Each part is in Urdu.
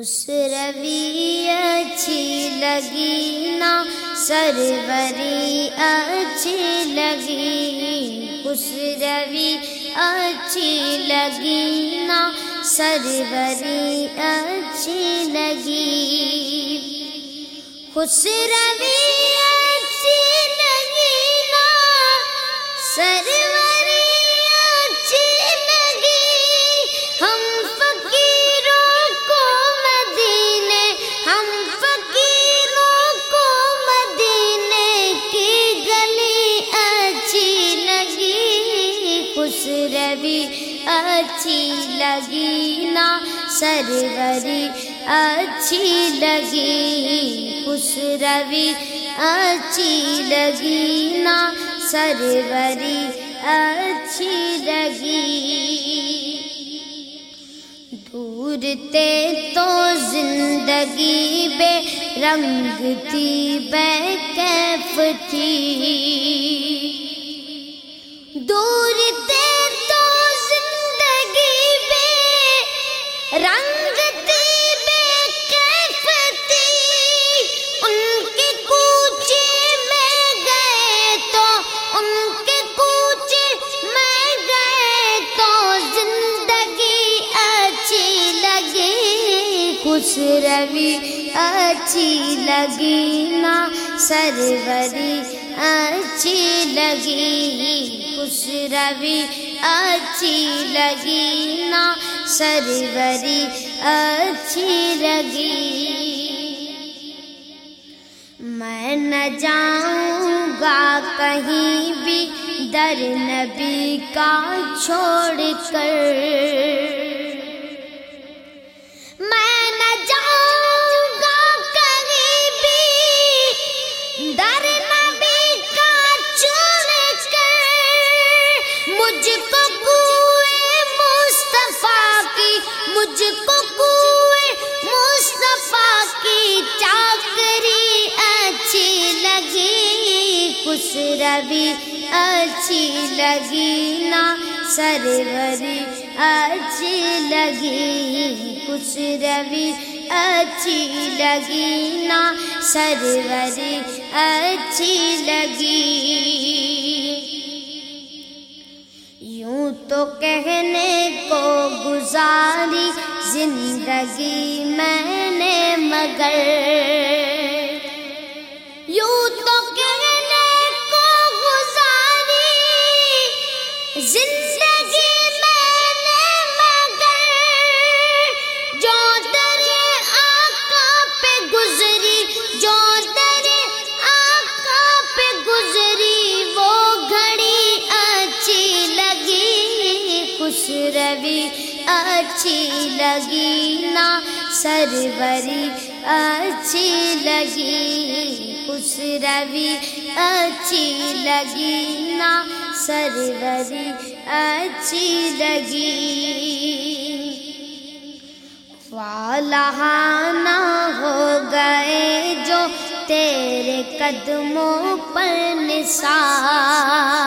اس روی اچھی لگی نا، سروری اچھی لگی۔ اس روی اچھی لگی نا، سروری اچھی لگی۔ خوش روی اچھی لگی نا، سروری روی اچھی لگی نا سروری اچھی لگی خوش روی اچھی لگی نا سروری اچھی لگی دور تے تو زندگی بے رنگ تھی بے کیف تھی خوش روی اچھی لگی نا سروری اچھی لگی خوش روی اچھی لگی نا سروری اچھی لگی میں نہ جاؤں گا کہیں بھی در نبی کا چھوڑ کر خوش روی اچھی لگی نا سروری اچھی لگی خوش روی اچھی لگی نا سروری اچھی لگی یوں تو کہنے کو گزاری زندگی میں نے مگر خوش روی، اچھی لگی نا سروری، اچھی لگی، خوش روی، اچھی لگی نا سروری، اچھی لگی۔ والہانہ ہو گئے جو تیرے قدموں پر نثار۔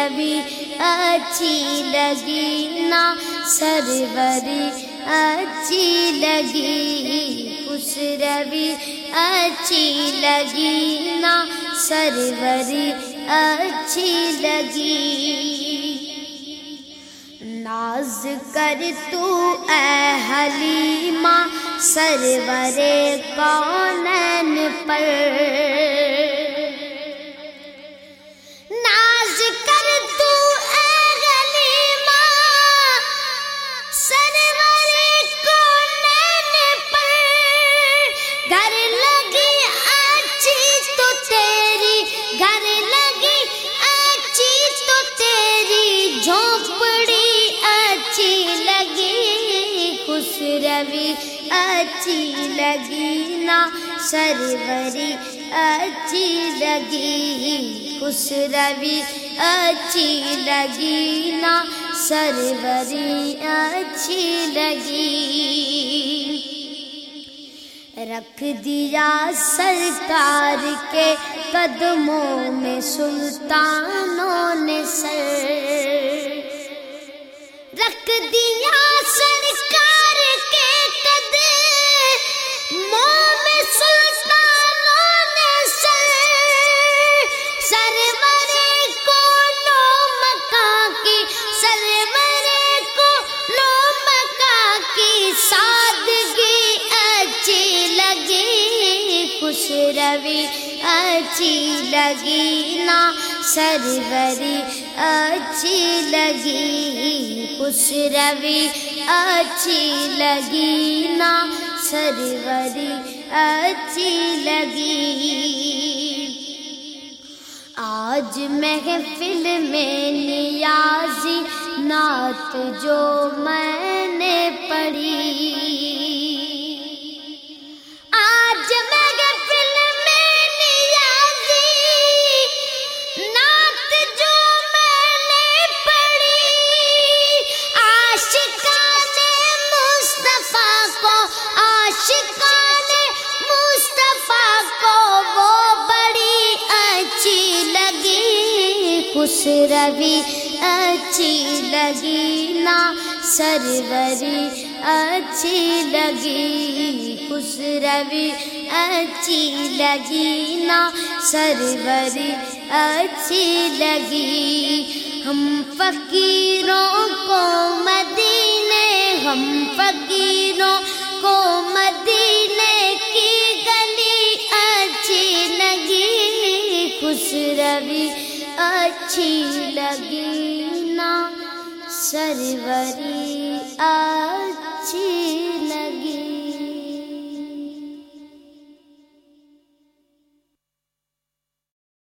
خوش روی اچھی لگی نا سروری اچھی لگی، خوش روی، اچھی لگی نا سروری اچھی لگی۔ ناز کر تو اے حلیمہ، سرور کونین پر۔ اچھی لگی نا سروری، اچھی لگی، خوش خوش روی، اچھی لگی نا سروری، اچھی لگی۔ رکھ دیا سرکار کے قدموں میں سلطانوں نے سر۔ رکھ دیا سرکار خوش روی، اچھی لگی نا۔ سروری، اچھی لگی، خوش روی، اچھی لگی نا۔ سروری، اچھی لگی۔ آج محفل میں نیازی، نعت جو میں نے پڑھی۔ کو عاشقان مصطفیٰ کو وہ بڑی اچھی لگی، خوش روی اچھی لگی، نا سروری اچھی لگی، خوش روی اچھی لگی، نا سروری اچھی لگی۔ ہم فقیروں کو مدینے ہم فقیروں کو مدینے کی گلی اچھی لگی، خوش روی اچھی لگی، نا سروری اچھی